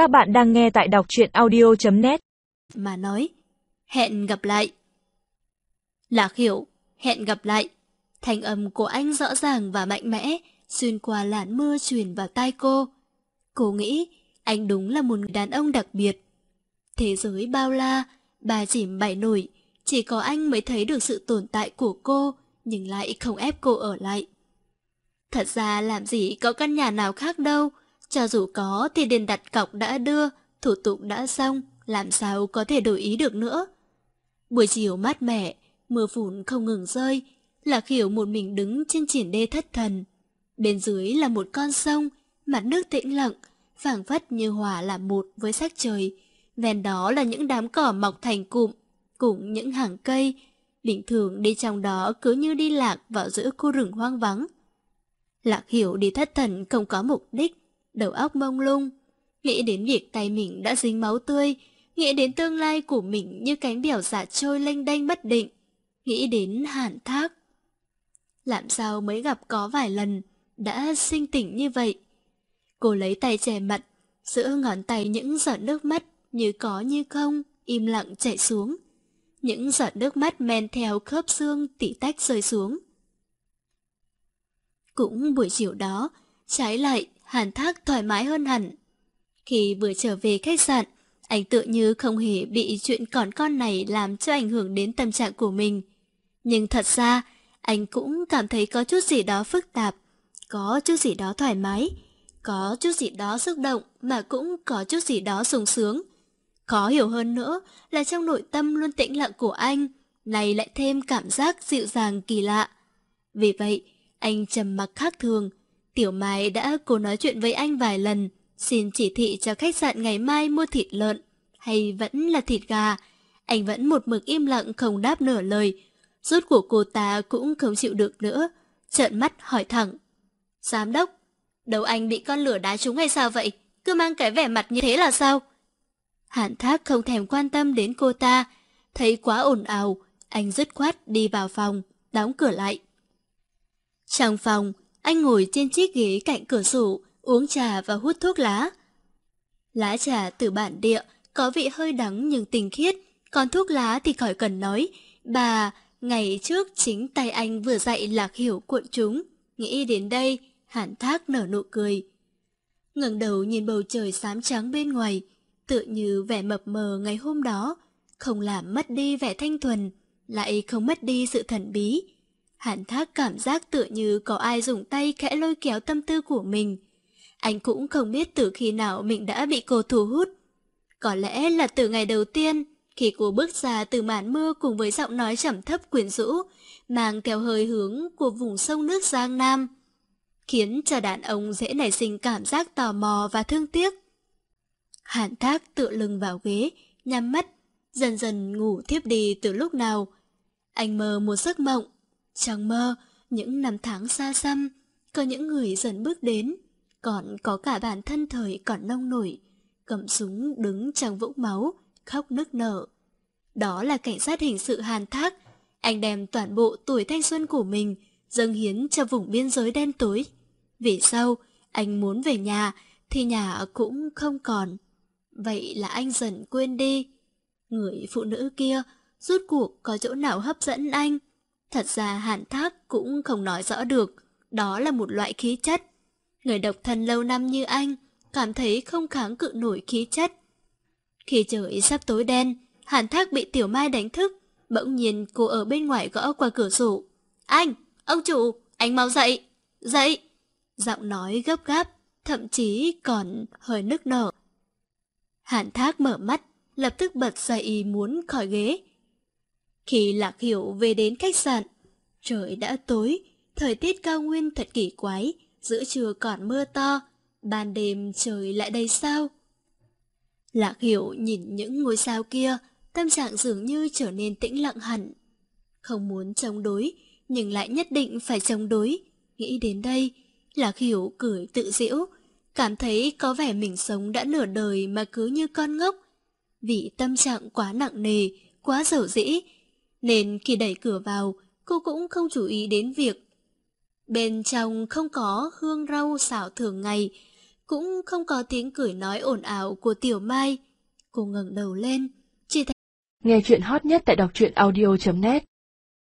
Các bạn đang nghe tại đọc truyện audio.net Mà nói, hẹn gặp lại. Lạc hiểu, hẹn gặp lại. Thành âm của anh rõ ràng và mạnh mẽ, xuyên qua làn mưa truyền vào tai cô. Cô nghĩ, anh đúng là một người đàn ông đặc biệt. Thế giới bao la, bà chìm bảy nổi, chỉ có anh mới thấy được sự tồn tại của cô, nhưng lại không ép cô ở lại. Thật ra làm gì có căn nhà nào khác đâu, cho dù có thì tiền đặt cọc đã đưa, thủ tục đã xong, làm sao có thể đổi ý được nữa. Buổi chiều mát mẻ, mưa phùn không ngừng rơi, lạc hiểu một mình đứng trên triển đê thất thần. Bên dưới là một con sông, mặt nước tĩnh lặng, phảng phất như hòa là một với sắc trời. Ven đó là những đám cỏ mọc thành cụm, cùng những hàng cây. Bình thường đi trong đó cứ như đi lạc vào giữa khu rừng hoang vắng. Lạc hiểu đi thất thần không có mục đích, đầu óc mông lung. Nghĩ đến việc tay mình đã dính máu tươi, nghĩ đến tương lai của mình như cánh bèo dạ trôi lênh đênh bất định, nghĩ đến hàn thác. Làm sao mới gặp có vài lần, đã sinh tỉnh như vậy. Cô lấy tay che mặt, giữa ngón tay những giọt nước mắt như có như không, im lặng chảy xuống. Những giọt nước mắt men theo khớp xương tỉ tách rơi xuống. Cũng buổi chiều đó, trái lại, Hàn Thác thoải mái hơn hẳn. Khi vừa trở về khách sạn, anh tự như không hề bị chuyện còn con này làm cho ảnh hưởng đến tâm trạng của mình. Nhưng thật ra, anh cũng cảm thấy có chút gì đó phức tạp, có chút gì đó thoải mái, có chút gì đó xúc động mà cũng có chút gì đó sung sướng. Khó hiểu hơn nữa là trong nội tâm luôn tĩnh lặng của anh, này lại thêm cảm giác dịu dàng kỳ lạ. Vì vậy, anh trầm mặc khác thường. Tiểu Mai đã cố nói chuyện với anh vài lần, xin chỉ thị cho khách sạn ngày mai mua thịt lợn, hay vẫn là thịt gà. Anh vẫn một mực im lặng không đáp nửa lời. Rốt của cô ta cũng không chịu được nữa, trợn mắt hỏi thẳng. Giám đốc, đầu anh bị con lửa đá trúng hay sao vậy? Cứ mang cái vẻ mặt như thế là sao? Hạn thác không thèm quan tâm đến cô ta, thấy quá ồn ào, anh dứt khoát đi vào phòng, đóng cửa lại. Trong phòng, anh ngồi trên chiếc ghế cạnh cửa sổ, uống trà và hút thuốc lá. Lá trà từ bản địa, có vị hơi đắng nhưng tinh khiết, còn thuốc lá thì khỏi cần nói. Bà, ngày trước chính tay anh vừa dạy lạc hiểu cuộn chúng. Nghĩ đến đây, hẳn thác nở nụ cười. ngẩng đầu nhìn bầu trời xám trắng bên ngoài, tựa như vẻ mập mờ ngày hôm đó, không làm mất đi vẻ thanh thuần, lại không mất đi sự thần bí. Hàn thác cảm giác tựa như có ai dùng tay khẽ lôi kéo tâm tư của mình. Anh cũng không biết từ khi nào mình đã bị cô thu hút. Có lẽ là từ ngày đầu tiên, khi cô bước ra từ màn mưa cùng với giọng nói trầm thấp quyến rũ, mang theo hơi hướng của vùng sông nước Giang Nam, khiến cho đàn ông dễ nảy sinh cảm giác tò mò và thương tiếc. Hàn thác tựa lưng vào ghế, nhắm mắt, dần dần ngủ thiếp đi từ lúc nào. Anh mơ một giấc mộng, trong mơ, những năm tháng xa xăm, có những người dần bước đến, còn có cả bản thân thời còn nông nổi, cầm súng đứng trong vũng máu, khóc nức nở. Đó là cảnh sát hình sự Hàn Thác, anh đem toàn bộ tuổi thanh xuân của mình dâng hiến cho vùng biên giới đen tối. Vì sao anh muốn về nhà thì nhà cũng không còn. Vậy là anh dần quên đi. Người phụ nữ kia rút cuộc có chỗ nào hấp dẫn anh? Thật ra hàn thác cũng không nói rõ được, đó là một loại khí chất. Người độc thân lâu năm như anh, cảm thấy không kháng cự nổi khí chất. Khi trời sắp tối đen, hàn thác bị tiểu mai đánh thức, bỗng nhiên cô ở bên ngoài gõ qua cửa sổ. Anh, ông chủ, anh mau dậy, dậy. Giọng nói gấp gáp, thậm chí còn hơi nức nở. Hàn thác mở mắt, lập tức bật dậy muốn khỏi ghế. Khi Lạc Hiểu về đến khách sạn, trời đã tối, thời tiết cao nguyên thật kỳ quái, giữa trưa còn mưa to, ban đêm trời lại đầy sao. Lạc Hiểu nhìn những ngôi sao kia, tâm trạng dường như trở nên tĩnh lặng hẳn. Không muốn chống đối, nhưng lại nhất định phải chống đối. Nghĩ đến đây, Lạc Hiểu cười tự giễu, cảm thấy có vẻ mình sống đã nửa đời mà cứ như con ngốc. Vì tâm trạng quá nặng nề, quá dầu dĩ, nên khi đẩy cửa vào, cô cũng không chú ý đến việc bên trong không có hương rau xào thường ngày. cũng không có tiếng cười nói ồn ào của Tiểu Mai. Cô ngẩng đầu lên, chỉ thấy... Nghe chuyện hot nhất tại đọc truyện audio.net